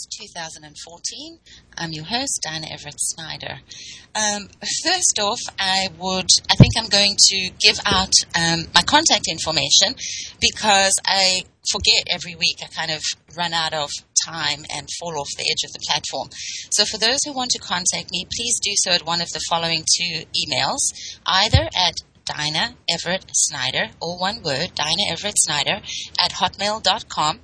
21st, 2014. I'm your host, Diana Everett Snyder. Um, first off, I would, I think I'm going to give out um, my contact information because I forget every week. I kind of run out of time and fall off the edge of the platform. So for those who want to contact me, please do so at one of the following two emails, either at Dinah Everett Snyder, all one word, Dinah Everett Snyder, at hotmail.com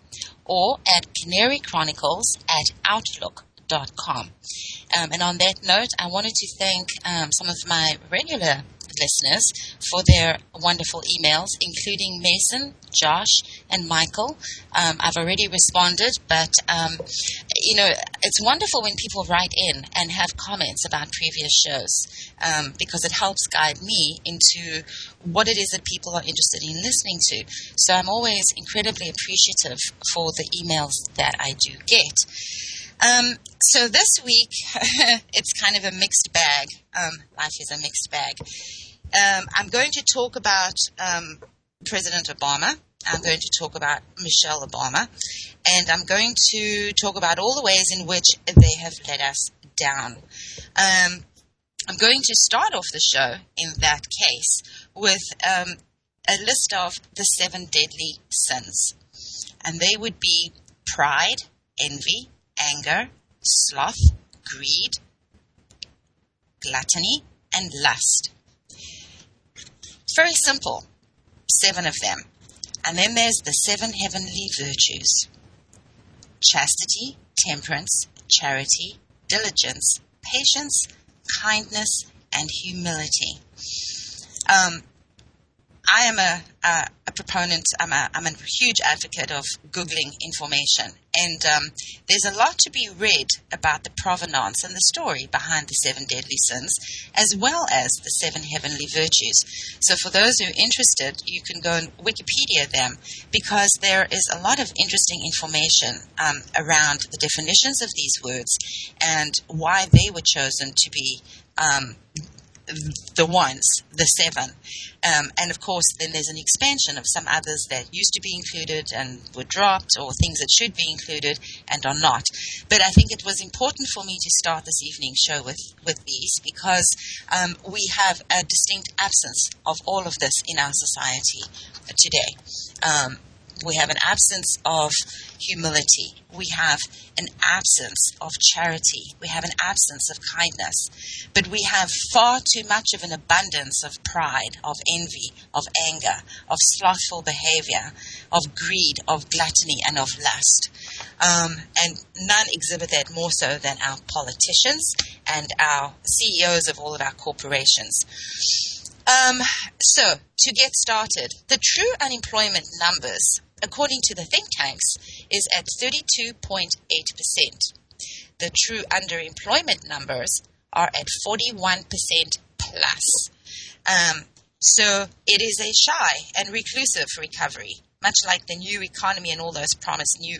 or at canarychronicles at outlook.com. Um, and on that note, I wanted to thank um, some of my regular listeners for their wonderful emails, including Mason, Josh, and Michael. Um, I've already responded, but um, you know, it's wonderful when people write in and have comments about previous shows um, because it helps guide me into what it is that people are interested in listening to. So I'm always incredibly appreciative for the emails that I do get. Um, so this week, it's kind of a mixed bag. Um, life is a mixed bag. Um, I'm going to talk about um, President Obama. I'm going to talk about Michelle Obama. And I'm going to talk about all the ways in which they have let us down. Um, I'm going to start off the show in that case with um, a list of the seven deadly sins. And they would be pride, envy, anger, sloth, greed, gluttony, and lust. Very simple. Seven of them. And then there's the seven heavenly virtues chastity, temperance, charity, diligence, patience, kindness, and humility. Um, I am a, a, a proponent, I'm a, I'm a huge advocate of Googling information. And um, there's a lot to be read about the provenance and the story behind the seven deadly sins, as well as the seven heavenly virtues. So, for those who are interested, you can go and Wikipedia them because there is a lot of interesting information um, around the definitions of these words and why they were chosen to be um, the ones, the seven. Um, and of course, then there's an expansion of some others that used to be included and were dropped, or things that should be included and are not. But I think it was important for me to start this evening show with, with these because um, we have a distinct absence of all of this in our society today. Um, we have an absence of humility. We have an absence of charity. We have an absence of kindness. But we have far too much of an abundance of pride, of envy, of anger, of slothful behavior, of greed, of gluttony, and of lust. Um, and none exhibit that more so than our politicians and our CEOs of all of our corporations. Um, so, to get started, the true unemployment numbers according to the think tanks, is at 32.8%. The true underemployment numbers are at 41% plus. Um, so it is a shy and reclusive recovery, much like the new economy and all those promised new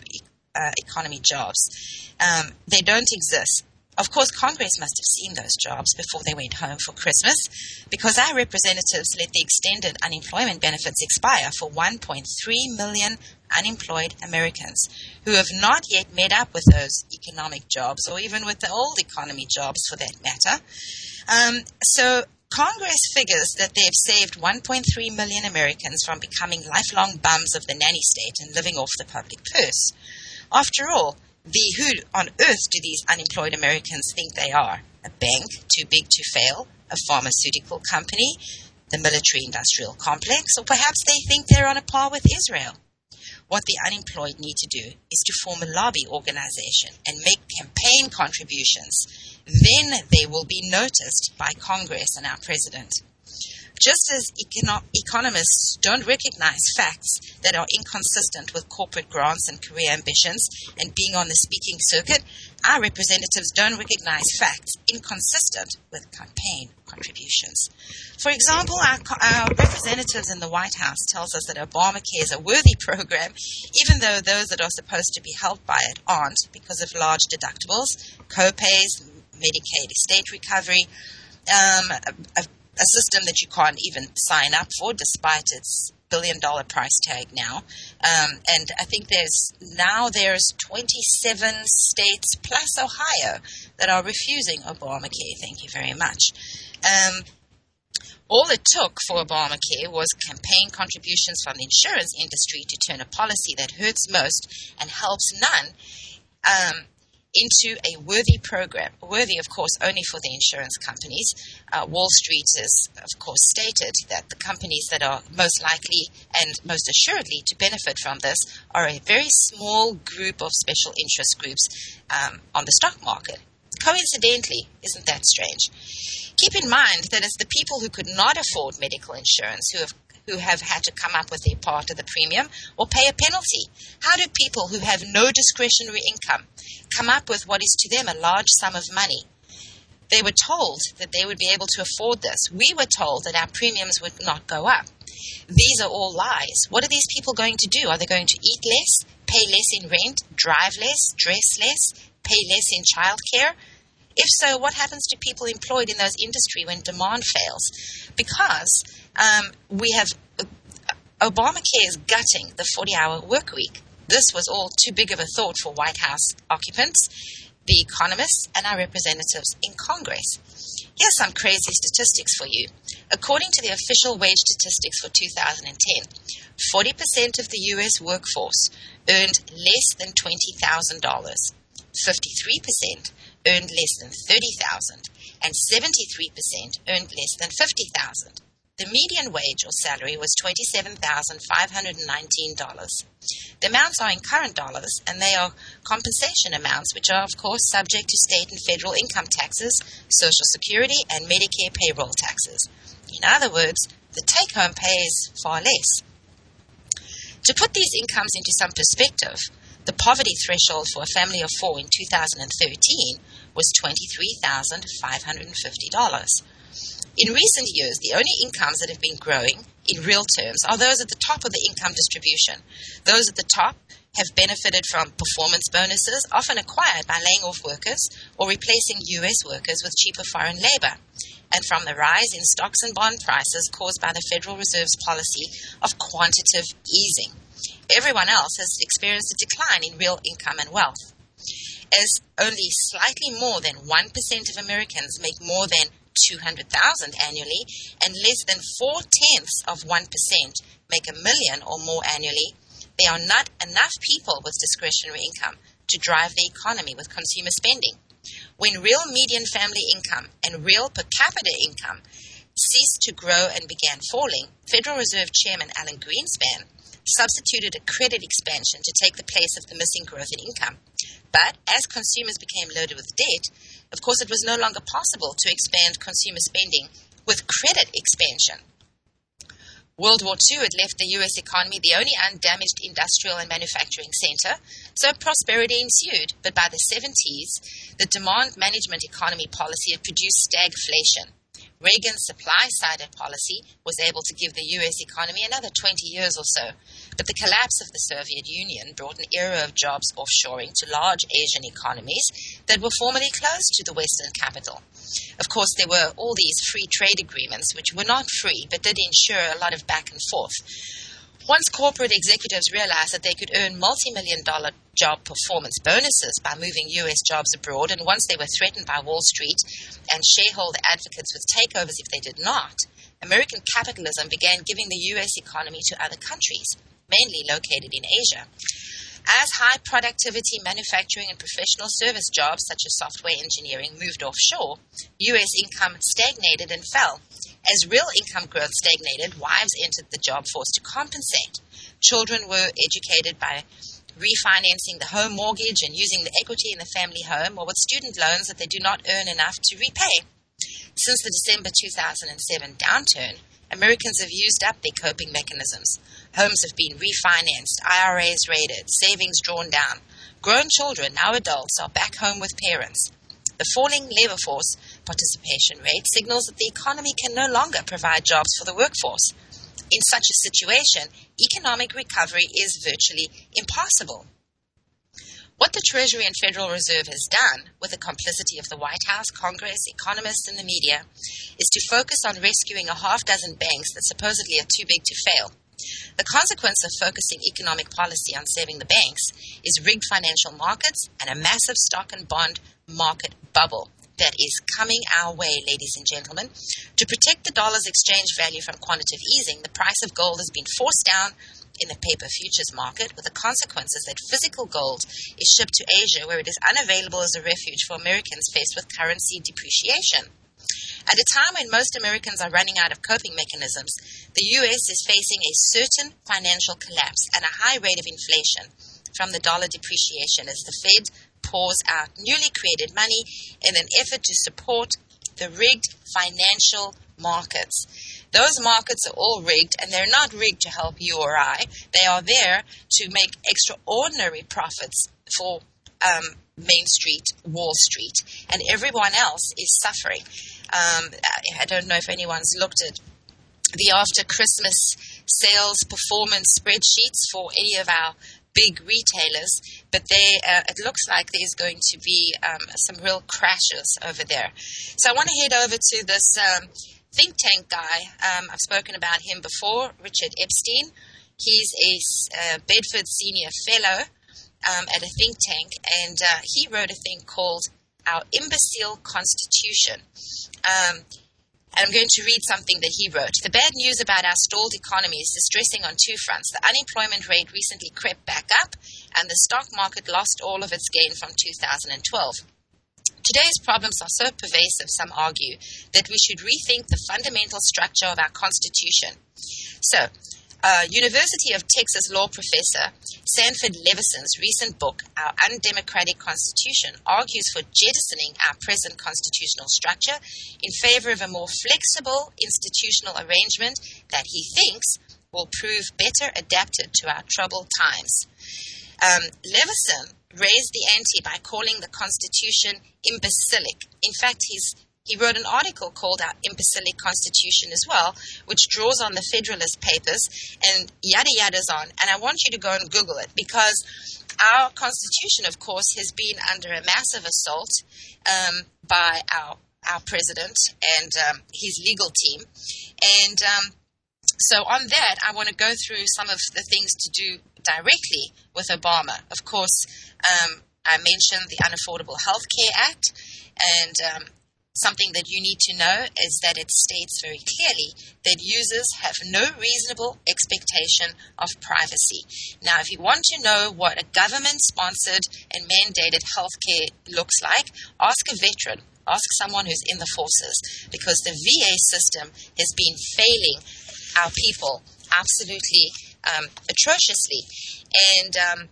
uh, economy jobs. Um, they don't exist. Of course, Congress must have seen those jobs before they went home for Christmas because our representatives let the extended unemployment benefits expire for 1.3 million unemployed Americans who have not yet met up with those economic jobs or even with the old economy jobs for that matter. Um, so Congress figures that they've saved 1.3 million Americans from becoming lifelong bums of the nanny state and living off the public purse. After all, the who on earth do these unemployed Americans think they are? A bank too big to fail? A pharmaceutical company? The military industrial complex? Or perhaps they think they're on a par with Israel? What the unemployed need to do is to form a lobby organization and make campaign contributions. Then they will be noticed by Congress and our president. Just as econo- economists don't recognize facts that are inconsistent with corporate grants and career ambitions and being on the speaking circuit, our representatives don't recognize facts inconsistent with campaign contributions. For example, our, our, representatives in the White House tells us that Obamacare is a worthy program, even though those that are supposed to be helped by it aren't because of large deductibles, co-pays, Medicaid estate recovery, um, a, a a system that you can't even sign up for despite its billion dollar price tag now, um, and I think there's now there's 27 states plus Ohio that are refusing Obamacare. Thank you very much. Um, all it took for Obamacare was campaign contributions from the insurance industry to turn a policy that hurts most and helps none um, into a worthy program. Worthy, of course, only for the insurance companies. Uh, Wall Street has, of course, stated that the companies that are most likely and most assuredly to benefit from this are a very small group of special interest groups um, on the stock market. Coincidentally, isn't that strange? Keep in mind that it's the people who could not afford medical insurance who have who have had to come up with their part of the premium or pay a penalty? How do people who have no discretionary income come up with what is to them a large sum of money? They were told that they would be able to afford this. We were told that our premiums would not go up. These are all lies. What are these people going to do? Are they going to eat less, pay less in rent, drive less, dress less, pay less in childcare? If so, what happens to people employed in those industries when demand fails? Because um, we have Obamacare is gutting the 40 hour work week. This was all too big of a thought for White House occupants, the economists, and our representatives in Congress. Here's some crazy statistics for you. According to the official wage statistics for 2010, 40% of the U.S. workforce earned less than $20,000. 53% earned less than $30,000, and 73% earned less than 50,000. The median wage or salary was $27,519. The amounts are in current dollars and they are compensation amounts which are of course subject to state and federal income taxes, social security and Medicare payroll taxes. In other words, the take home pay is far less. To put these incomes into some perspective, the poverty threshold for a family of four in 2013 was $23,550. In recent years, the only incomes that have been growing in real terms are those at the top of the income distribution. Those at the top have benefited from performance bonuses, often acquired by laying off workers or replacing U.S. workers with cheaper foreign labor, and from the rise in stocks and bond prices caused by the Federal Reserve's policy of quantitative easing. Everyone else has experienced a decline in real income and wealth as only slightly more than 1% of Americans make more than 200,000 annually and less than 4 tenths of 1% make a million or more annually, there are not enough people with discretionary income to drive the economy with consumer spending. When real median family income and real per capita income ceased to grow and began falling, Federal Reserve Chairman Alan Greenspan substituted a credit expansion to take the place of the missing growth in income. But as consumers became loaded with debt, of course, it was no longer possible to expand consumer spending with credit expansion. World War II had left the US economy the only undamaged industrial and manufacturing center, so prosperity ensued. But by the 70s, the demand management economy policy had produced stagflation. Reagan's supply side policy was able to give the US economy another 20 years or so. But the collapse of the Soviet Union brought an era of jobs offshoring to large Asian economies that were formerly closed to the Western capital. Of course, there were all these free trade agreements, which were not free but did ensure a lot of back and forth. Once corporate executives realized that they could earn multi million dollar job performance bonuses by moving U.S. jobs abroad, and once they were threatened by Wall Street and shareholder advocates with takeovers if they did not, American capitalism began giving the U.S. economy to other countries, mainly located in Asia. As high productivity manufacturing and professional service jobs such as software engineering moved offshore, U.S. income stagnated and fell, as real income growth stagnated, wives entered the job force to compensate. Children were educated by refinancing the home mortgage and using the equity in the family home or with student loans that they do not earn enough to repay. Since the December 2007 downturn, Americans have used up their coping mechanisms. Homes have been refinanced, IRAs raided, savings drawn down. Grown children, now adults, are back home with parents. The falling labor force participation rate signals that the economy can no longer provide jobs for the workforce. In such a situation, economic recovery is virtually impossible. What the Treasury and Federal Reserve has done, with the complicity of the White House, Congress, economists, and the media, is to focus on rescuing a half dozen banks that supposedly are too big to fail. The consequence of focusing economic policy on saving the banks is rigged financial markets and a massive stock and bond market bubble that is coming our way, ladies and gentlemen. To protect the dollar's exchange value from quantitative easing, the price of gold has been forced down in the paper futures market, with the consequences that physical gold is shipped to Asia, where it is unavailable as a refuge for Americans faced with currency depreciation. At a time when most Americans are running out of coping mechanisms, the U.S. is facing a certain financial collapse and a high rate of inflation from the dollar depreciation as the Fed pours out newly created money in an effort to support the rigged financial markets. Those markets are all rigged, and they're not rigged to help you or I. They are there to make extraordinary profits for um, Main Street, Wall Street, and everyone else is suffering. Um, I don't know if anyone's looked at the after Christmas sales performance spreadsheets for any of our big retailers, but they, uh, it looks like there's going to be um, some real crashes over there. So I want to head over to this um, think tank guy. Um, I've spoken about him before, Richard Epstein. He's a uh, Bedford Senior Fellow um, at a think tank, and uh, he wrote a thing called Our Imbecile Constitution. Um, and I'm going to read something that he wrote. The bad news about our stalled economy is distressing on two fronts. The unemployment rate recently crept back up, and the stock market lost all of its gain from 2012. Today's problems are so pervasive, some argue, that we should rethink the fundamental structure of our Constitution. So, uh, University of Texas law professor Sanford Levinson's recent book, Our Undemocratic Constitution, argues for jettisoning our present constitutional structure in favor of a more flexible institutional arrangement that he thinks will prove better adapted to our troubled times. Um, Levinson raised the ante by calling the Constitution imbecilic. In fact, he's he wrote an article called Our Imbecilic Constitution as well, which draws on the Federalist Papers and yada yada's on. And I want you to go and Google it because our Constitution, of course, has been under a massive assault um, by our our president and um, his legal team. And um, so, on that, I want to go through some of the things to do directly with Obama. Of course, um, I mentioned the Unaffordable Health Care Act, and um, something that you need to know is that it states very clearly that users have no reasonable expectation of privacy. Now, if you want to know what a government sponsored and mandated healthcare looks like, ask a veteran. Ask someone who's in the forces because the VA system has been failing our people absolutely um, atrociously. And um,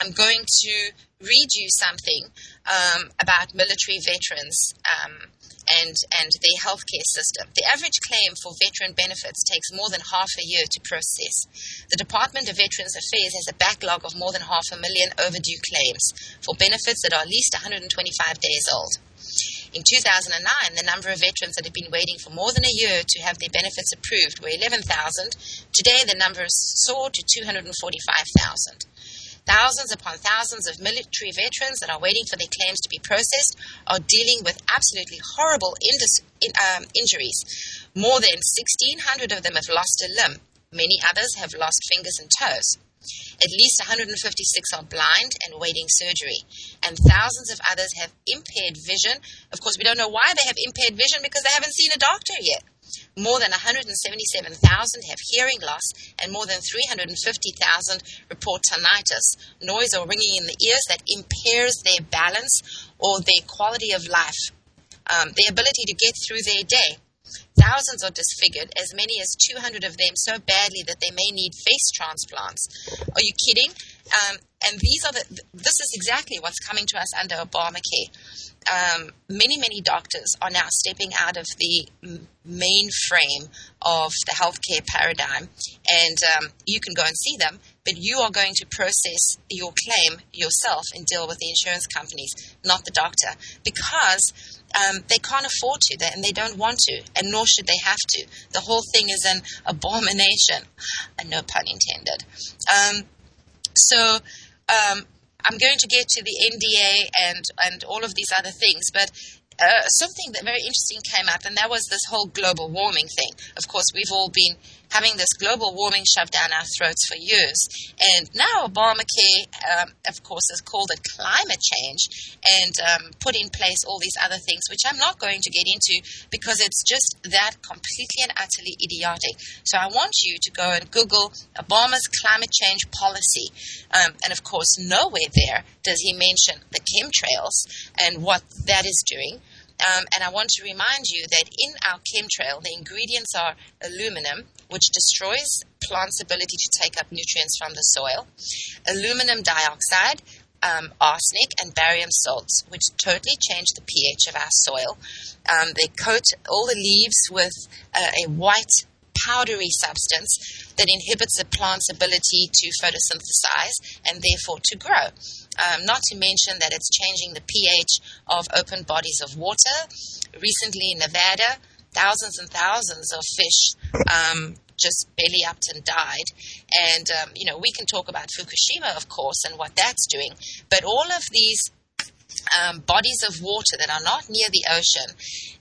I'm going to read you something um, about military veterans um, and, and their healthcare system. The average claim for veteran benefits takes more than half a year to process. The Department of Veterans Affairs has a backlog of more than half a million overdue claims for benefits that are at least 125 days old. In 2009, the number of veterans that had been waiting for more than a year to have their benefits approved were 11,000. Today, the number soared to 245,000. Thousands upon thousands of military veterans that are waiting for their claims to be processed are dealing with absolutely horrible in, um, injuries. More than 1,600 of them have lost a limb. Many others have lost fingers and toes. At least 156 are blind and waiting surgery, and thousands of others have impaired vision. Of course, we don't know why they have impaired vision because they haven't seen a doctor yet. More than 177,000 have hearing loss, and more than 350,000 report tinnitus, noise or ringing in the ears that impairs their balance or their quality of life, um, their ability to get through their day. Thousands are disfigured, as many as 200 of them so badly that they may need face transplants. Are you kidding? Um, and these are the, this is exactly what's coming to us under Obamacare. Um, many, many doctors are now stepping out of the mainframe of the healthcare paradigm, and um, you can go and see them, but you are going to process your claim yourself and deal with the insurance companies, not the doctor, because um, they can't afford to, and they don't want to, and nor should they have to. The whole thing is an abomination, and no pun intended. Um, so um, I'm going to get to the NDA and and all of these other things, but. Uh, something that very interesting came up, and that was this whole global warming thing. Of course, we've all been having this global warming shoved down our throats for years. And now Obamacare, um, of course, has called it climate change and um, put in place all these other things, which I'm not going to get into because it's just that completely and utterly idiotic. So I want you to go and Google Obama's climate change policy. Um, and of course, nowhere there does he mention the chemtrails and what that is doing. Um, and I want to remind you that in our chemtrail, the ingredients are aluminum, which destroys plants' ability to take up nutrients from the soil, aluminum dioxide, um, arsenic, and barium salts, which totally change the pH of our soil. Um, they coat all the leaves with uh, a white powdery substance that inhibits the plant's ability to photosynthesize and therefore to grow. Um, not to mention that it's changing the pH of open bodies of water. Recently in Nevada, thousands and thousands of fish um, just belly upped and died. And, um, you know, we can talk about Fukushima, of course, and what that's doing. But all of these um, bodies of water that are not near the ocean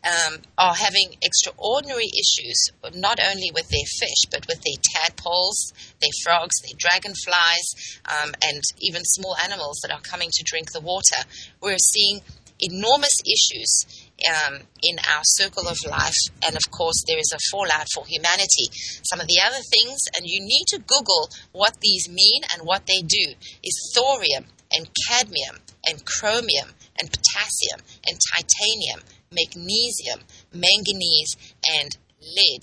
um, are having extraordinary issues, not only with their fish, but with their tadpoles, their frogs, their dragonflies, um, and even small animals that are coming to drink the water. We're seeing enormous issues um, in our circle of life, and of course, there is a fallout for humanity. Some of the other things, and you need to Google what these mean and what they do, is thorium and cadmium and chromium and potassium and titanium, magnesium, manganese, and lead.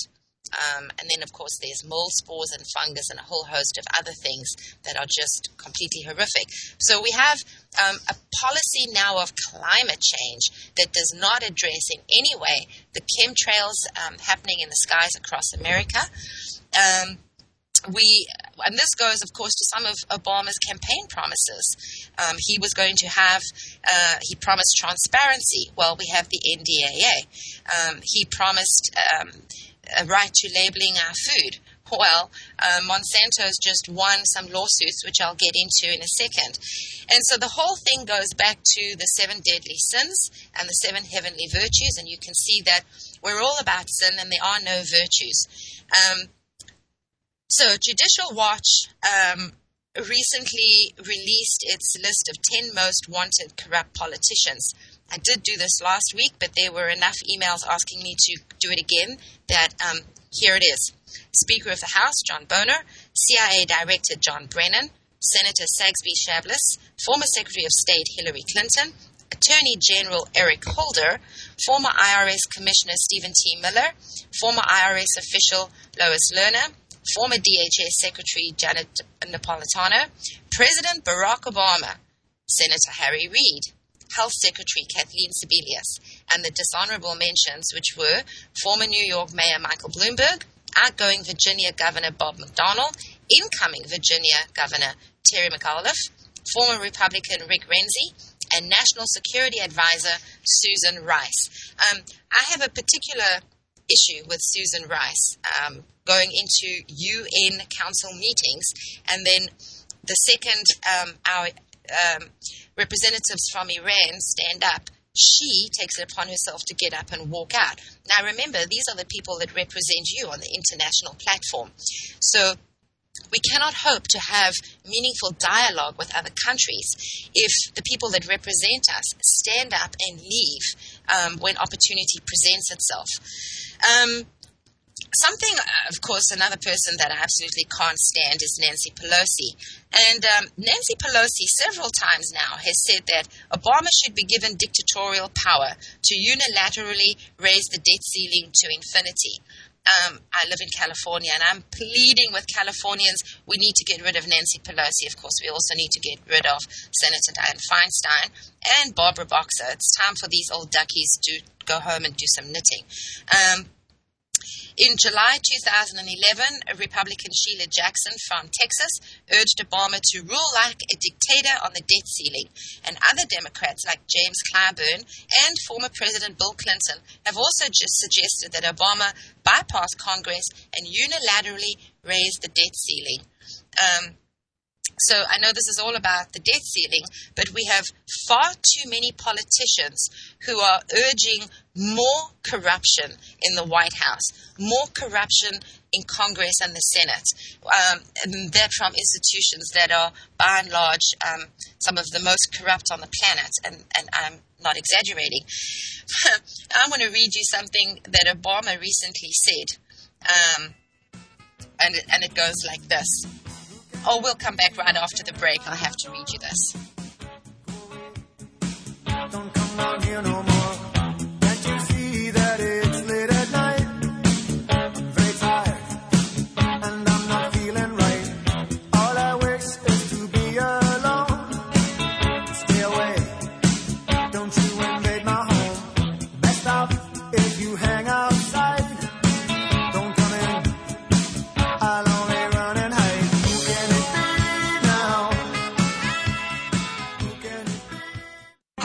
Um, and then, of course, there's mold spores and fungus and a whole host of other things that are just completely horrific. So we have um, a policy now of climate change that does not address in any way the chemtrails um, happening in the skies across America. We, and this goes, of course, to some of Obama's campaign promises. Um, he was going to have, uh, he promised transparency. Well, we have the NDAA. Um, he promised um, a right to labeling our food. Well, uh, Monsanto's just won some lawsuits, which I'll get into in a second. And so the whole thing goes back to the seven deadly sins and the seven heavenly virtues, and you can see that we're all about sin and there are no virtues. Um, so, Judicial Watch um, recently released its list of 10 most wanted corrupt politicians. I did do this last week, but there were enough emails asking me to do it again that um, here it is. Speaker of the House, John Boehner, CIA Director John Brennan, Senator Saxby Chambliss, former Secretary of State Hillary Clinton, Attorney General Eric Holder, former IRS Commissioner Steven T. Miller, former IRS official Lois Lerner, former DHS Secretary Janet Napolitano, President Barack Obama, Senator Harry Reid, Health Secretary Kathleen Sebelius, and the dishonorable mentions, which were former New York Mayor Michael Bloomberg, outgoing Virginia Governor Bob McDonnell, incoming Virginia Governor Terry McAuliffe, former Republican Rick Renzi, and National Security Advisor Susan Rice. Um, I have a particular issue with Susan Rice. Um, going into UN Council meetings, and then the second um, our um, representatives from Iran stand up, she takes it upon herself to get up and walk out. Now, remember, these are the people that represent you on the international platform. So, we cannot hope to have meaningful dialogue with other countries if the people that represent us stand up and leave um, when opportunity presents itself. Um, something, uh, of course, another person that I absolutely can't stand is Nancy Pelosi. And um, Nancy Pelosi, several times now, has said that Obama should be given dictatorial power to unilaterally raise the debt ceiling to infinity. Um, I live in California and I'm pleading with Californians we need to get rid of Nancy Pelosi. Of course, we also need to get rid of Senator Dianne Feinstein and Barbara Boxer. It's time for these old duckies to go home and do some knitting. Um, in July 2011, Republican Sheila Jackson from Texas urged Obama to rule like a dictator on the debt ceiling, and other Democrats like James Clyburn and former President Bill Clinton have also just suggested that Obama bypass Congress and unilaterally raise the debt ceiling. Um, So I know this is all about the debt ceiling, but we have far too many politicians who are urging more corruption in the White House, more corruption in Congress and the Senate, um, and that from institutions that are, by and large, um, some of the most corrupt on the planet. And, and I'm not exaggerating. I want to read you something that Obama recently said. Um, and, and it goes like this. Oh, we'll come back right after the break. I'll have to read you this.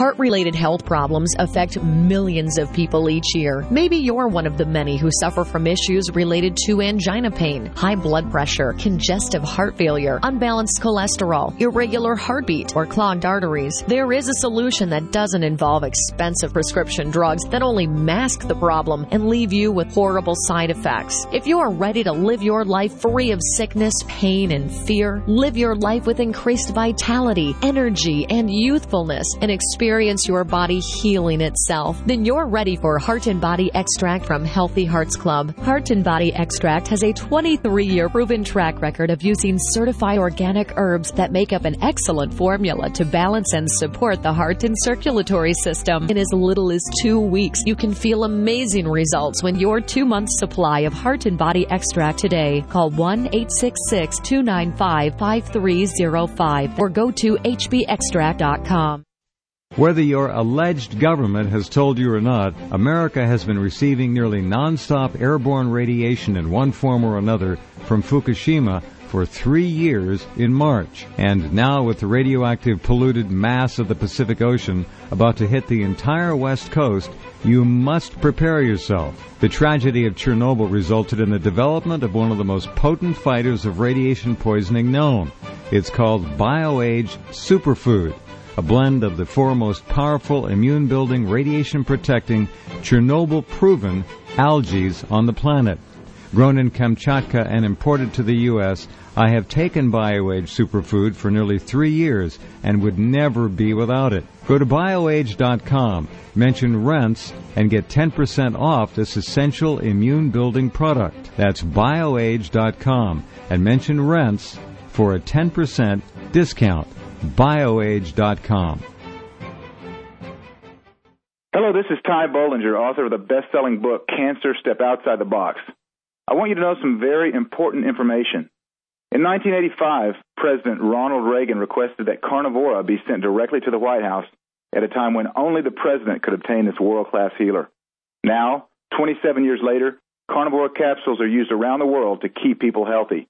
Heart-related health problems affect millions of people each year. Maybe you're one of the many who suffer from issues related to angina pain, high blood pressure, congestive heart failure, unbalanced cholesterol, irregular heartbeat, or clogged arteries. There is a solution that doesn't involve expensive prescription drugs that only mask the problem and leave you with horrible side effects. If you are ready to live your life free of sickness, pain, and fear, live your life with increased vitality, energy, and youthfulness, and experience experience your body healing itself, then you're ready for Heart and Body Extract from Healthy Hearts Club. Heart and Body Extract has a 23 year proven track record of using certified organic herbs that make up an excellent formula to balance and support the heart and circulatory system. In as little as two weeks, you can feel amazing results when your two month supply of Heart and Body Extract today. Call 1 866 295 5305 or go to hbextract.com. Whether your alleged government has told you or not, America has been receiving nearly nonstop airborne radiation in one form or another from Fukushima for three years in March. And now with the radioactive polluted mass of the Pacific Ocean about to hit the entire west coast, you must prepare yourself. The tragedy of Chernobyl resulted in the development of one of the most potent fighters of radiation poisoning known. It's called BioAge Superfood a blend of the four most powerful immune building, radiation protecting, Chernobyl proven algae on the planet. Grown in Kamchatka and imported to the U.S., I have taken BioAge Superfood for nearly three years and would never be without it. Go to bioage.com, mention Rense, and get 10% off this essential immune building product. That's bioage.com and mention Rense for a 10% discount bioage.com. Hello, this is Ty Bollinger, author of the best-selling book Cancer Step Outside the Box. I want you to know some very important information. In 1985, President Ronald Reagan requested that Carnivora be sent directly to the White House at a time when only the president could obtain this world-class healer. Now, 27 years later, Carnivora capsules are used around the world to keep people healthy.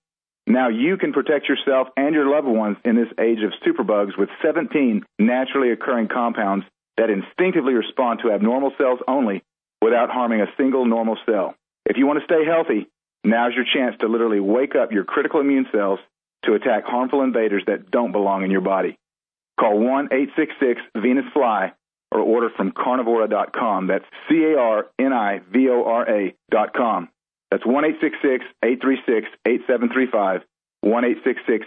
Now you can protect yourself and your loved ones in this age of superbugs with 17 naturally occurring compounds that instinctively respond to abnormal cells only without harming a single normal cell. If you want to stay healthy, now's your chance to literally wake up your critical immune cells to attack harmful invaders that don't belong in your body. Call 1-866-VENUS-FLY or order from carnivora.com. That's C-A-R-N-I-V-O-R-A dot com. That's 1 836 8735, 1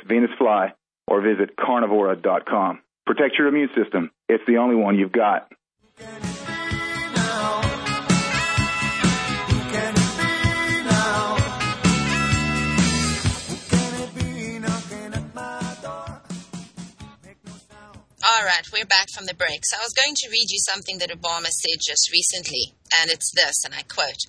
Venus Fly, or visit carnivora.com. Protect your immune system. It's the only one you've got. All right, we're back from the break. So I was going to read you something that Obama said just recently, and it's this, and I quote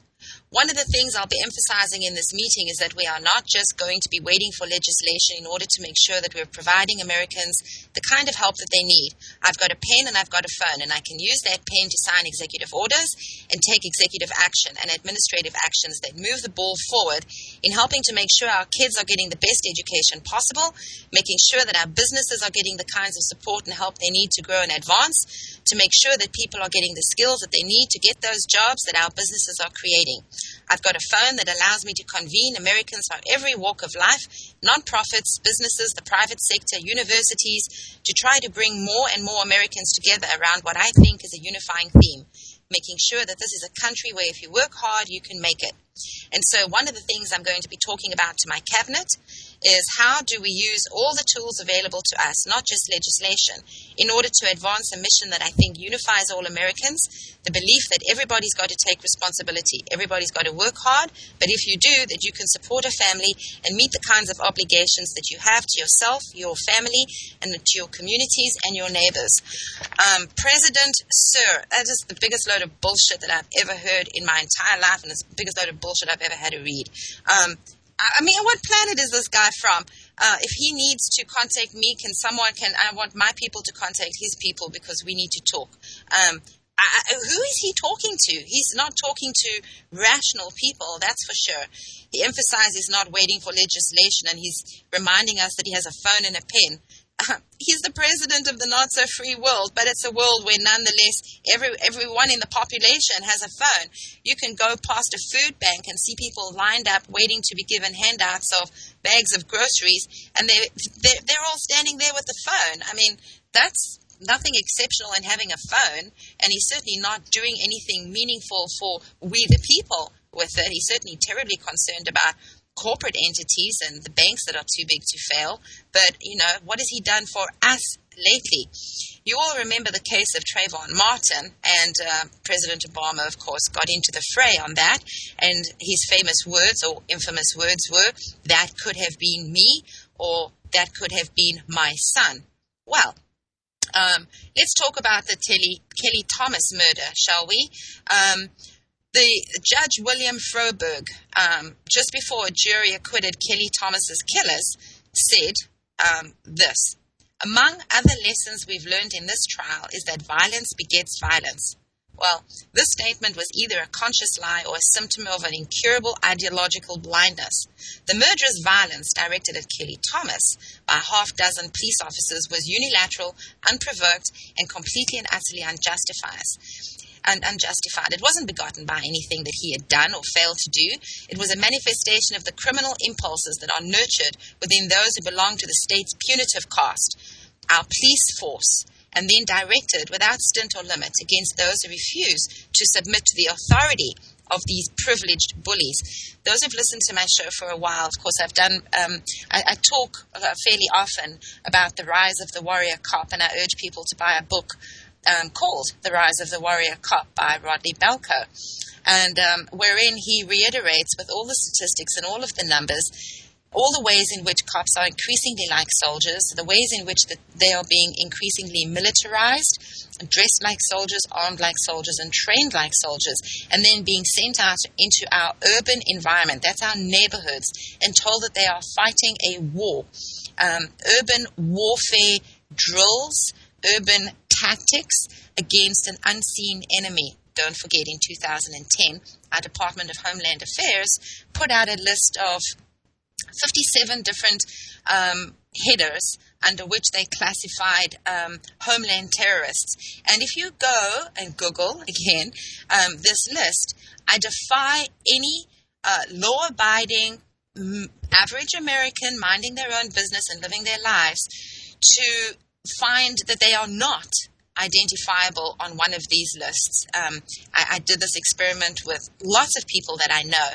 one of the things I'll be emphasizing in this meeting is that we are not just going to be waiting for legislation in order to make sure that we're providing Americans the kind of help that they need. I've got a pen and I've got a phone, and I can use that pen to sign executive orders and take executive action and administrative actions that move the ball forward in helping to make sure our kids are getting the best education possible, making sure that our businesses are getting the kinds of support and help they need to grow and advance, to make sure that people are getting the skills that they need to get those jobs that our businesses are creating. I've got a phone that allows me to convene Americans from every walk of life, nonprofits, businesses, the private sector, universities, to try to bring more and more Americans together around what I think is a unifying theme making sure that this is a country where if you work hard, you can make it. And so, one of the things I'm going to be talking about to my cabinet is how do we use all the tools available to us, not just legislation, in order to advance a mission that I think unifies all Americans the belief that everybody's got to take responsibility, everybody's got to work hard, but if you do, that you can support a family and meet the kinds of obligations that you have to yourself, your family, and to your communities and your neighbors. Um, President Sir, that is the biggest load of bullshit that I've ever heard in my entire life, and it's the biggest load of bullshit I've ever had to read. Um, I mean, what planet is this guy from? Uh, if he needs to contact me, can someone can? I want my people to contact his people because we need to talk. Um, I, who is he talking to? He's not talking to rational people, that's for sure. He emphasizes not waiting for legislation, and he's reminding us that he has a phone and a pen. he's the president of the not so free world, but it's a world where nonetheless every everyone in the population has a phone. You can go past a food bank and see people lined up waiting to be given handouts of bags of groceries, and they they're, they're all standing there with the phone. I mean, that's nothing exceptional in having a phone, and he's certainly not doing anything meaningful for we the people with it. He's certainly terribly concerned about corporate entities and the banks that are too big to fail. But, you know, what has he done for us lately? You all remember the case of Trayvon Martin, and uh, President Obama, of course, got into the fray on that. And his famous words or infamous words were, that could have been me, or that could have been my son. Well, um, let's talk about the Kelly, Kelly Thomas murder, shall we? Um, the Judge William Froeberg, um, just before a jury acquitted Kelly Thomas's killers, said um, this. Among other lessons we've learned in this trial is that violence begets violence. Well, this statement was either a conscious lie or a symptom of an incurable ideological blindness. The murderous violence directed at Kelly Thomas by a half dozen police officers was unilateral, unprovoked, and completely and utterly unjustified. And unjustified. It wasn't begotten by anything that he had done or failed to do. It was a manifestation of the criminal impulses that are nurtured within those who belong to the state's punitive caste. Our police force and then directed without stint or limit against those who refuse to submit to the authority of these privileged bullies. Those who've listened to my show for a while, of course, I've done, um, I, I, talk uh, fairly often about the rise of the warrior cop, and I urge people to buy a book um, called The Rise of the Warrior Cop by Radley Balko, and um, wherein he reiterates with all the statistics and all of the numbers all the ways in which cops are increasingly like soldiers, the ways in which the, they are being increasingly militarized, dressed like soldiers, armed like soldiers, and trained like soldiers, and then being sent out into our urban environment, that's our neighborhoods, and told that they are fighting a war. Um, urban warfare drills, urban tactics against an unseen enemy. Don't forget, in 2010, our Department of Homeland Affairs put out a list of 57 different um, headers under which they classified um, homeland terrorists. And if you go and Google again um, this list, I defy any uh, law abiding average American minding their own business and living their lives to find that they are not identifiable on one of these lists. Um, I, I, did this experiment with lots of people that I know,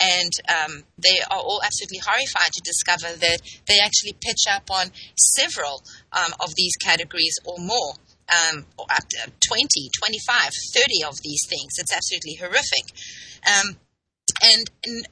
and um, they are all absolutely horrified to discover that they actually pitch up on several um, of these categories or more. Um, or up to 20, 25, 30 of these things. It's absolutely horrific. Um, and, and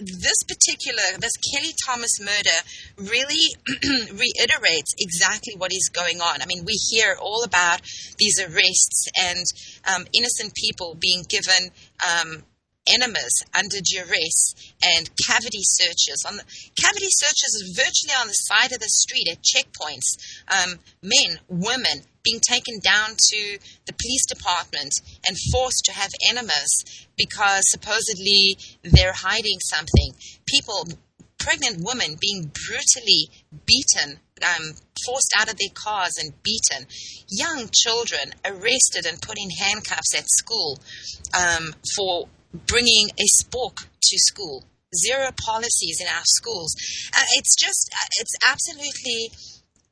this particular, this Kelly Thomas murder really reiterates exactly what is going on. I mean, we hear all about these arrests and um, innocent people being given um, enemas under duress and cavity searches. On the, cavity searches virtually on the side of the street at checkpoints. Um, men, women being taken down to the police department and forced to have enemas because supposedly they're hiding something. People, pregnant women being brutally beaten um, forced out of their cars and beaten, young children arrested and put in handcuffs at school um, for bringing a spork to school, zero policies in our schools. Uh, it's just, uh, it's absolutely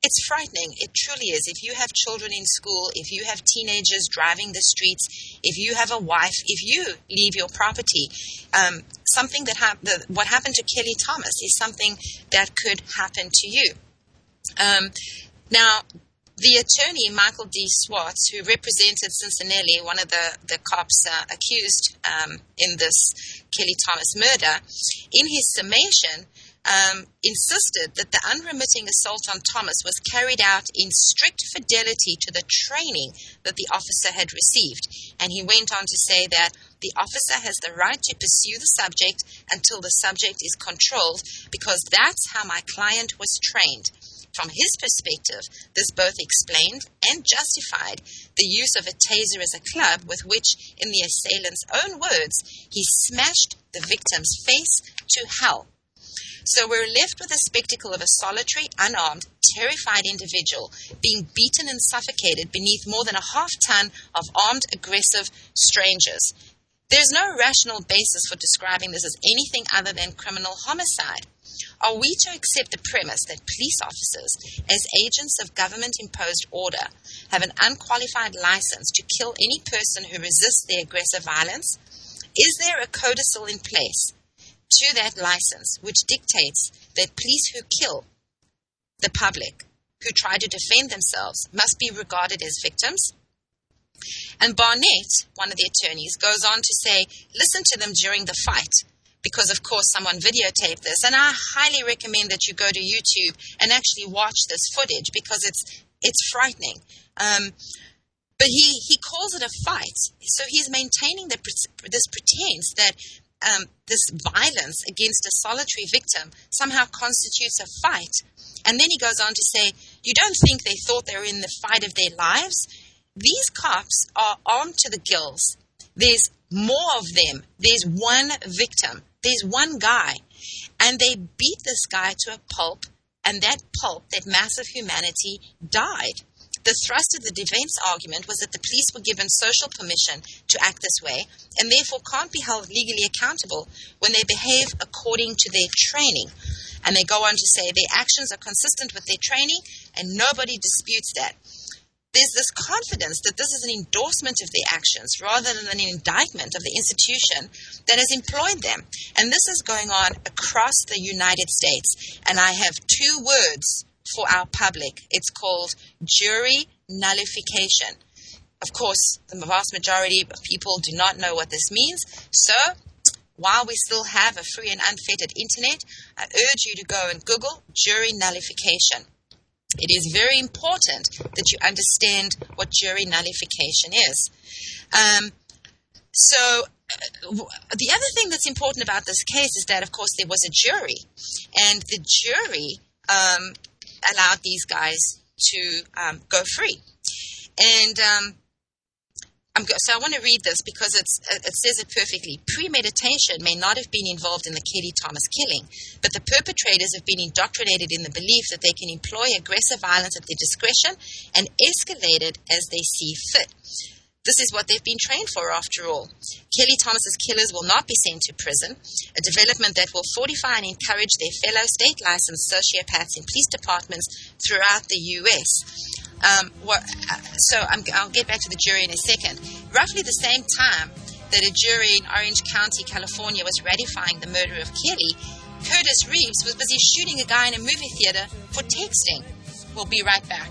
it's frightening. It truly is. If you have children in school, if you have teenagers driving the streets, if you have a wife, if you leave your property, um, something that happened, what happened to Kelly Thomas is something that could happen to you. Um, now, the attorney, Michael D. Schwartz, who represented Cicinelli, one of the, the cops uh, accused um, in this Kelly Thomas murder, in his summation, um, insisted that the unremitting assault on Thomas was carried out in strict fidelity to the training that the officer had received. And he went on to say that the officer has the right to pursue the subject until the subject is controlled because that's how my client was trained. From his perspective, this both explained and justified the use of a taser as a club with which, in the assailant's own words, he smashed the victim's face to hell. So we're left with a spectacle of a solitary, unarmed, terrified individual being beaten and suffocated beneath more than a half ton of armed, aggressive strangers. There's no rational basis for describing this as anything other than criminal homicide. Are we to accept the premise that police officers, as agents of government imposed order, have an unqualified license to kill any person who resists their aggressive violence? Is there a codicil in place to that license, which dictates that police who kill the public, who try to defend themselves, must be regarded as victims. And Barnett, one of the attorneys, goes on to say, listen to them during the fight, because of course someone videotaped this. And I highly recommend that you go to YouTube and actually watch this footage because it's it's frightening. Um, but he, he calls it a fight. So he's maintaining the, this pretense that um, this violence against a solitary victim somehow constitutes a fight. And then he goes on to say, You don't think they thought they were in the fight of their lives? These cops are armed to the gills. There's more of them. There's one victim. There's one guy. And they beat this guy to a pulp, and that pulp, that mass of humanity, died. The thrust of the defense argument was that the police were given social permission to act this way and therefore can't be held legally accountable when they behave according to their training. And they go on to say their actions are consistent with their training and nobody disputes that. There's this confidence that this is an endorsement of the actions rather than an indictment of the institution that has employed them. And this is going on across the United States. And I have two words for our public. It's called jury nullification. Of course, the vast majority of people do not know what this means. So, while we still have a free and unfettered internet, I urge you to go and Google jury nullification. It is very important that you understand what jury nullification is. Um, so, uh, the other thing that's important about this case is that, of course, there was a jury, and the jury um, allowed these guys to um, go free. And um, go- so I want to read this because it says it perfectly. Premeditation may not have been involved in the Kelly Thomas killing, but the perpetrators have been indoctrinated in the belief that they can employ aggressive violence at their discretion and escalate it as they see fit. This is what they've been trained for, after all. Kelly Thomas's killers will not be sent to prison, a development that will fortify and encourage their fellow state licensed sociopaths in police departments throughout the U.S. Um, what, uh, so i will get back to the jury in a second. Roughly the same time that a jury in Orange County, California, was ratifying the murder of Kelly, Curtis Reeves was busy shooting a guy in a movie theater for texting. We'll be right back.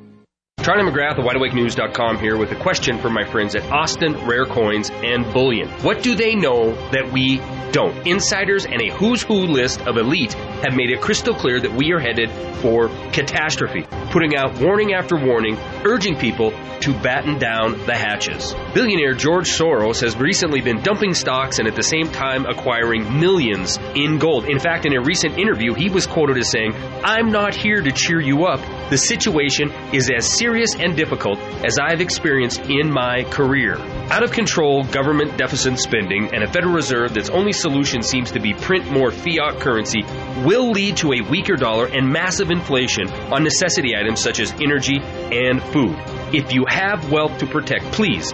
Charlie McGrath of WideAwakeNews.com here with a question for my friends at Austin Rare Coins and Bullion. What do they know that we don't? Insiders and a who's who list of elite have made it crystal clear that we are headed for catastrophe, putting out warning after warning, urging people to batten down the hatches. Billionaire George Soros has recently been dumping stocks and at the same time acquiring millions in gold. In fact, in a recent interview, he was quoted as saying, I'm not here to cheer you up. The situation is as serious and difficult as I've experienced in my career. Out of control government deficit spending and a Federal Reserve that's only solution seems to be print more fiat currency will lead to a weaker dollar and massive inflation on necessity items such as energy and food. If you have wealth to protect, please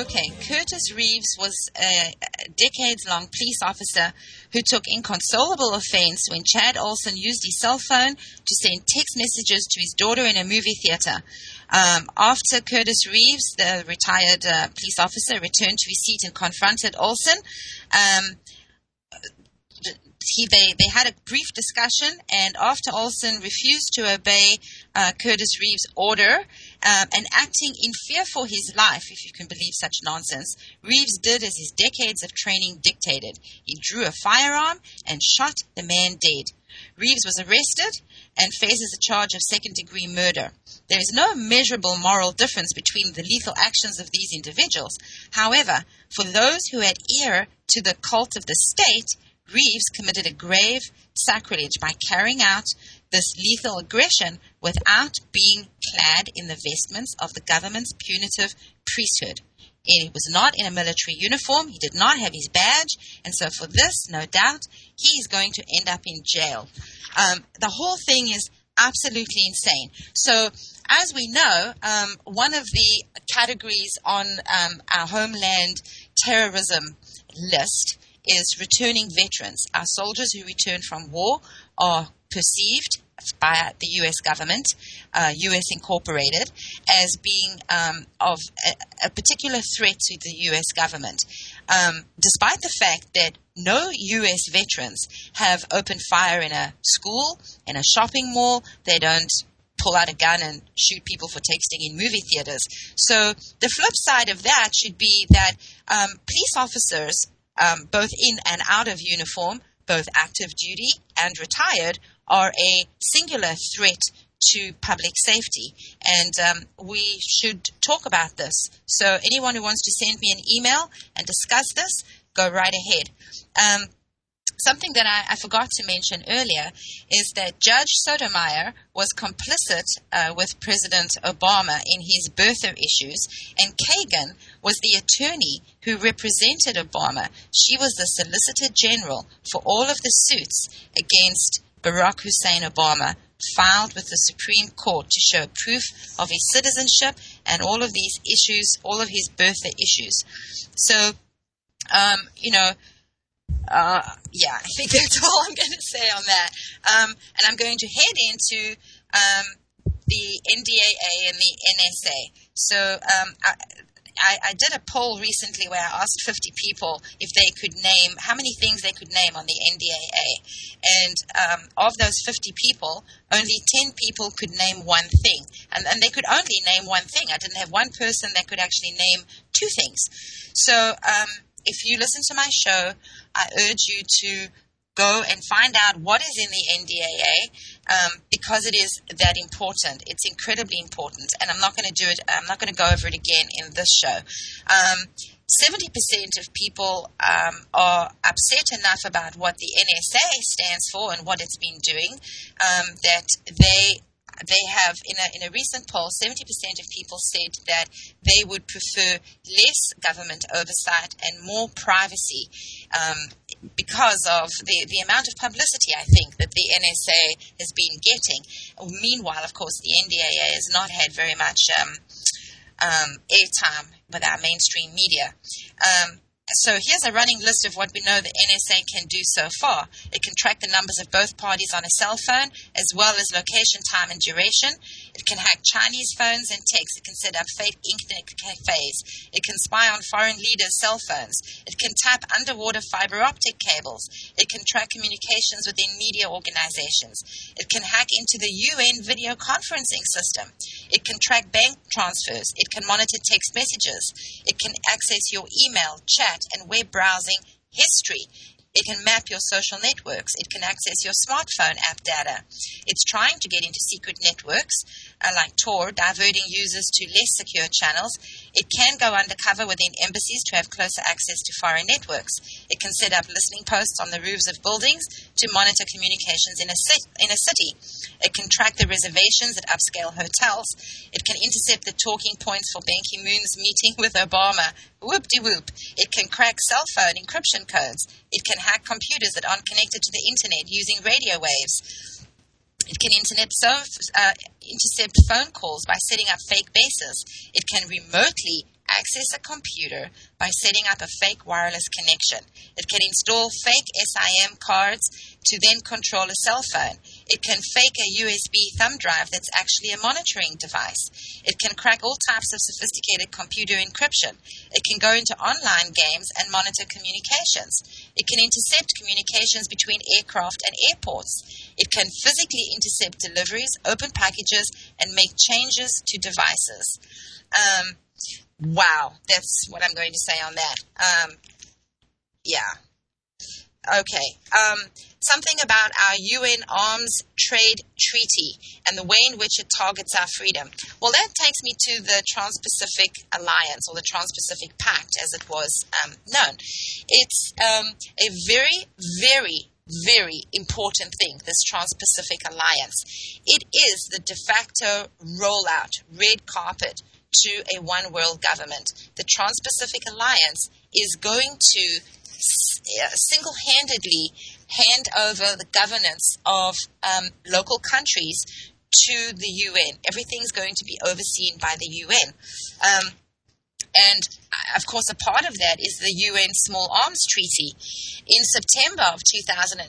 Okay, Curtis Reeves was a decades long police officer who took inconsolable offense when Chad Oulson used his cell phone to send text messages to his daughter in a movie theater. Um, after Curtis Reeves, the retired uh, police officer, returned to his seat and confronted Oulson, um, he, they, they had a brief discussion, and after Oulson refused to obey uh, Curtis Reeves' order um, and acting in fear for his life, if you can believe such nonsense, Reeves did as his decades of training dictated. He drew a firearm and shot the man dead. Reeves was arrested and faces a charge of second degree murder. There is no measurable moral difference between the lethal actions of these individuals. However, for those who ear to the cult of the state, Reeves committed a grave sacrilege by carrying out this lethal aggression without being clad in the vestments of the government's punitive priesthood. He was not in a military uniform, he did not have his badge, and so for this, no doubt, he is going to end up in jail. Um, the whole thing is absolutely insane. So, as we know, um, one of the categories on um, our homeland terrorism list is returning veterans. Our soldiers who return from war are perceived by the U.S. government, uh, U.S. Incorporated, as being um, of a, a, particular threat to the U.S. government, um, despite the fact that no U.S. veterans have opened fire in a school, in a shopping mall. They don't pull out a gun and shoot people for texting in movie theaters. So the flip side of that should be that um, police officers um, both in and out of uniform, both active duty and retired, are a singular threat to public safety. And um, we should talk about this. So, anyone who wants to send me an email and discuss this, go right ahead. Um, something that I, I, forgot to mention earlier is that Judge Sotomayor was complicit uh, with President Obama in his birther issues, and Kagan was the attorney who represented Obama. She was the Solicitor General for all of the suits against Barack Hussein Obama filed with the Supreme Court to show proof of his citizenship and all of these issues, all of his birther issues. So, um, you know, uh, yeah, I think that's all I'm going to say on that. Um, and I'm going to head into um, the NDAA and the NSA. So um, I, I did a poll recently where I asked 50 people if they could name how many things they could name on the NDAA. And um, of those 50 people, only 10 people could name one thing. And, and they could only name one thing. I didn't have one person that could actually name two things. So um, if you listen to my show, I urge you to go and find out what is in the NDAA um, because it is that important. It's incredibly important, and I'm not going to do it. I'm not going to go over it again in this show. Um, 70% of people um, are upset enough about what the NSA stands for and what it's been doing um, that they they have in a in a recent poll, seventy percent of people said that they would prefer less government oversight and more privacy um, because of the the amount of publicity I think that the NSA has been getting. Meanwhile, of course, the NDAA has not had very much um, um, airtime with our mainstream media. Um, so here's a running list of what we know the NSA can do so far. It can track the numbers of both parties on a cell phone, as well as location, time, and duration. It can hack Chinese phones and texts. It can set up fake internet cafes. It can spy on foreign leaders' cell phones. It can tap underwater fiber optic cables. It can track communications within media organizations. It can hack into the UN video conferencing system. It can track bank transfers. It can monitor text messages. It can access your email, chat, and web browsing history. It can map your social networks. It can access your smartphone app data. It's trying to get into secret networks like Tor, diverting users to less secure channels. It can go undercover within embassies to have closer access to foreign networks. It can set up listening posts on the roofs of buildings to monitor communications in a, in a city. It can track the reservations at upscale hotels. It can intercept the talking points for Ban Ki moon's meeting with Obama. Whoop de whoop. It can crack cell phone encryption codes. It can hack computers that aren't connected to the internet using radio waves. It can internet so, uh, intercept phone calls by setting up fake bases. It can remotely access a computer by setting up a fake wireless connection. It can install fake SIM cards to then control a cell phone. It can fake a USB thumb drive that's actually a monitoring device. It can crack all types of sophisticated computer encryption. It can go into online games and monitor communications. It can intercept communications between aircraft and airports. It can physically intercept deliveries, open packages, and make changes to devices. Um, wow, that's what I'm going to say on that. Um, yeah. Okay. Um, something about our UN Arms Trade Treaty and the way in which it targets our freedom. Well, that takes me to the Trans Pacific Alliance or the Trans Pacific Pact as it was um, known. It's um, a very, very, very important thing, this Trans Pacific Alliance. It is the de facto rollout, red carpet to a one world government. The Trans Pacific Alliance is going to single handedly hand over the governance of um, local countries to the UN. Everything's going to be overseen by the UN. Um, and uh, of course, a part of that is the UN Small Arms Treaty. In September of 2013,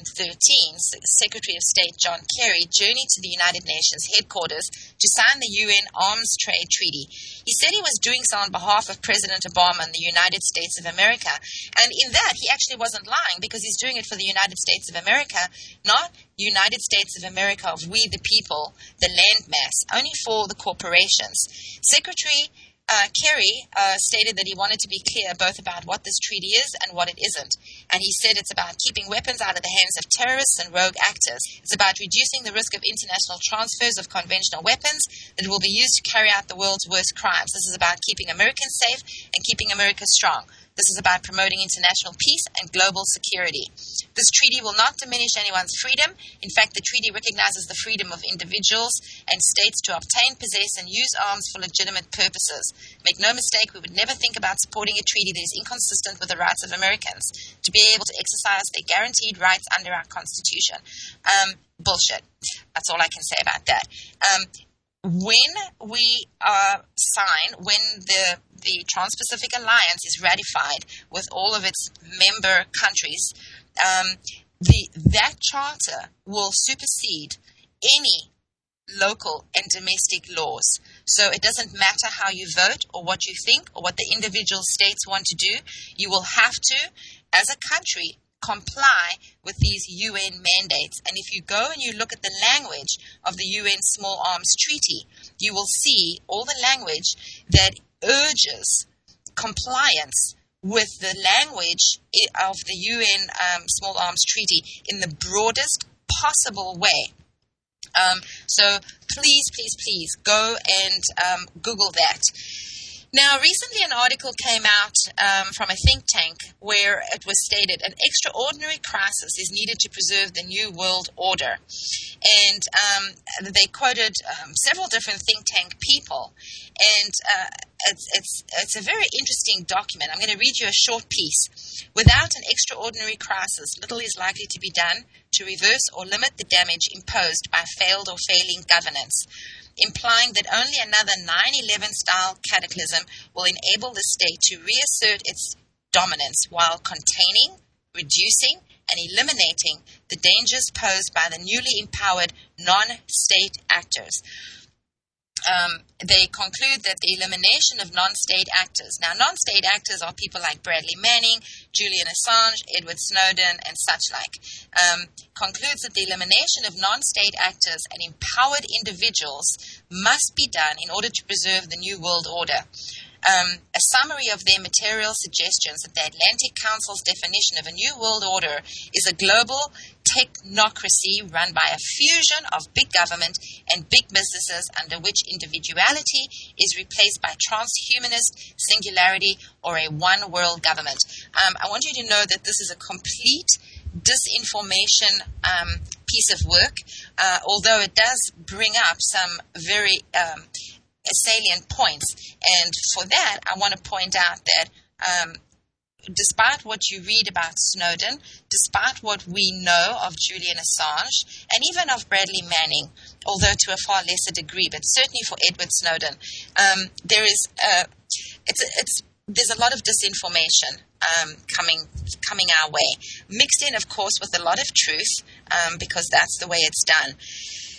Secretary of State John Kerry journeyed to the United Nations headquarters to sign the UN Arms Trade Treaty. He said he was doing so on behalf of President Obama and the United States of America. And in that, he actually wasn't lying because he's doing it for the United States of America, not United States of America of we the people, the landmass, only for the corporations. Secretary uh, Kerry uh, stated that he wanted to be clear both about what this treaty is and what it isn't. And he said it's about keeping weapons out of the hands of terrorists and rogue actors. It's about reducing the risk of international transfers of conventional weapons that will be used to carry out the world's worst crimes. This is about keeping Americans safe and keeping America strong. This is about promoting international peace and global security. This treaty will not diminish anyone's freedom. In fact, the treaty recognizes the freedom of individuals and states to obtain, possess, and use arms for legitimate purposes. Make no mistake, we would never think about supporting a treaty that is inconsistent with the rights of Americans to be able to exercise their guaranteed rights under our Constitution. Um, bullshit. That's all I can say about that. Um, when we uh, sign, when the the Trans-Pacific Alliance is ratified with all of its member countries, um, the that charter will supersede any local, and domestic laws. So it doesn't matter how you vote or what you think or what the individual states want to do. You will have to, as a country, comply with these UN mandates. And if you go and you look at the language of the UN Small Arms Treaty, you will see all the language that urges compliance with the language of the UN um, Small Arms Treaty in the broadest possible way. Um, so please, please, please go and um, Google that. Now, recently an article came out um, from a think tank where it was stated an extraordinary crisis is needed to preserve the new world order. And um, they quoted um, several different think tank people. And uh, it's, it's, it's a very interesting document. I'm going to read you a short piece. Without an extraordinary crisis, little is likely to be done to reverse or limit the damage imposed by failed or failing governance implying that only another 9 11 style cataclysm will enable the state to reassert its dominance while containing, reducing, and eliminating the dangers posed by the newly empowered non state actors. Um, they conclude that the elimination of non state actors. Now, non state actors are people like Bradley Manning, Julian Assange, Edward Snowden, and such like. Um, concludes that the elimination of non state actors and empowered individuals must be done in order to preserve the New World Order. Um, a summary of their material suggestions that the Atlantic Council's definition of a new world order is a global technocracy run by a fusion of big government and big businesses under which individuality is replaced by transhumanist singularity or a one world government. Um, I want you to know that this is a complete disinformation um, piece of work, uh, although it does bring up some very um, salient points. And for that, I want to point out that um, despite what you read about Snowden, despite what we know of Julian Assange, and even of Bradley Manning, although to a far lesser degree, but certainly for Edward Snowden, um, there is a, it's, it's there's a lot of disinformation um, coming coming our way, mixed in, of course, with a lot of truth, um, because that's the way it's done.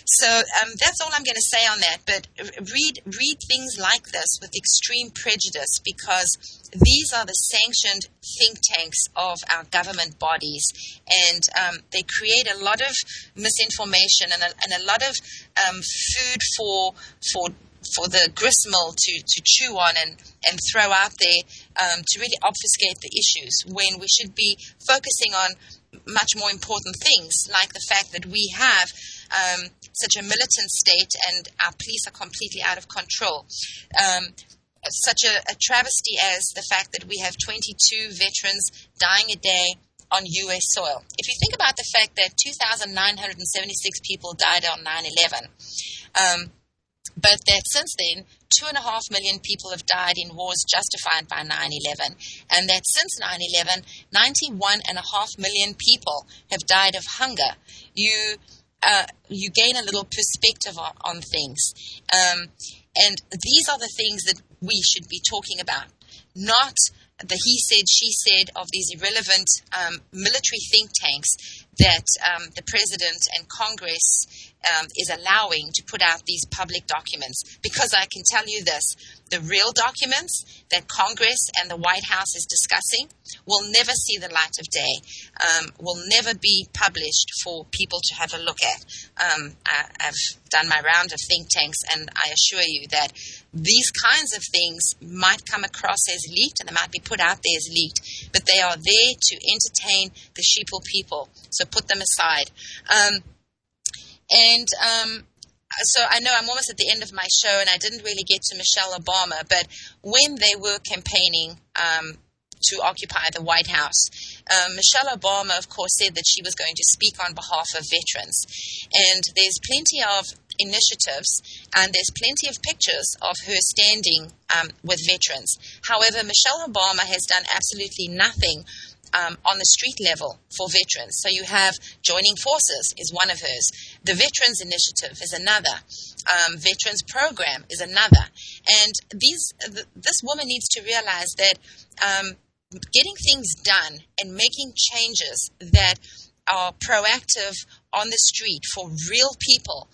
So um, that's all I'm going to say on that. But read read things like this with extreme prejudice because these are the sanctioned think tanks of our government bodies, and um, they create a lot of misinformation and a, and a lot of um, food for for for the gristmill to, to chew on and, and throw out there um, to really obfuscate the issues when we should be focusing on much more important things like the fact that we have um, such a militant state and our police are completely out of control. Um, such a, a travesty as the fact that we have 22 veterans dying a day on U.S. soil. If you think about the fact that 2,976 people died on 9 11, um, but that since then, two and a half million people have died in wars justified by 9 11, and that since 9 11, 91 and a half million people have died of hunger. You uh, you gain a little perspective on, on things. Um, and these are the things that we should be talking about, not the he said, she said of these irrelevant um, military think tanks that um, the president and Congress um, is allowing to put out these public documents. Because I can tell you this the real documents that Congress and the White House is discussing will never see the light of day, um, will never be published for people to have a look at. Um, I, I've done my round of think tanks, and I assure you that these kinds of things might come across as leaked and they might be put out there as leaked, but they are there to entertain the sheeple people. So put them aside. Um, and um, so I know I'm almost at the end of my show, and I didn't really get to Michelle Obama, but when they were campaigning um, to occupy the White House, um, Michelle Obama, of course, said that she was going to speak on behalf of veterans. And there's plenty of initiatives and there's plenty of pictures of her standing um, with veterans. However, Michelle Obama has done absolutely nothing um, on the street level for veterans. So you have joining forces is one of hers. The Veterans Initiative is another. Um, Veterans Program is another. And these, th- this woman needs to realize that um, getting things done and making changes that are proactive on the street for real people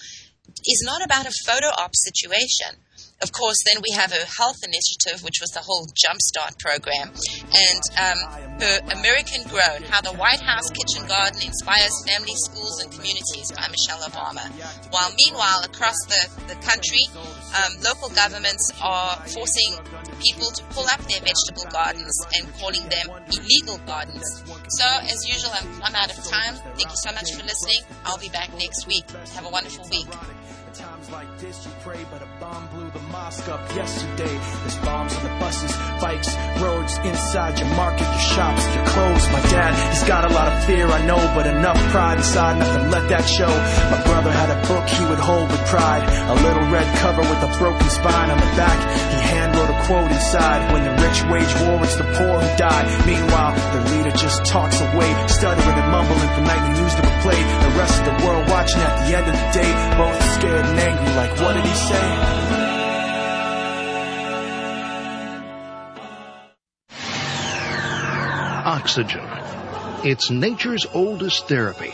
is not about a photo op situation. Of course, then we have her health initiative, which was the whole Jumpstart program, and um, her American Grown, how the White House kitchen garden inspires families, schools, and communities by Michelle Obama. While meanwhile, across the, the country, um, local governments are forcing people to pull up their vegetable gardens and calling them illegal gardens. So, as usual, I'm, I'm out of time. Thank you so much for listening. I'll be back next week. Have a wonderful week. Like this, you pray, but a bomb blew the mosque up yesterday. There's bombs on the buses, bikes, roads, inside your market, your shops, your clothes. My dad, he's got a lot of fear, I know, but enough pride inside nothing let that show. My brother had a book he would hold with pride, a little red cover with a broken spine on the back. Quote inside: "When the rich wage war, it's the poor who die." Meanwhile, the leader just talks away, stuttering and mumbling for nightly news to be played. The rest of the world watching at the end of the day, both scared and angry. Like, what did he say? Oxygen. It's nature's oldest therapy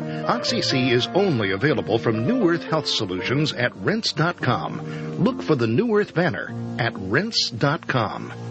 Oxy C is only available from New Earth Health Solutions at rense.com. Look for the New Earth banner at rense.com.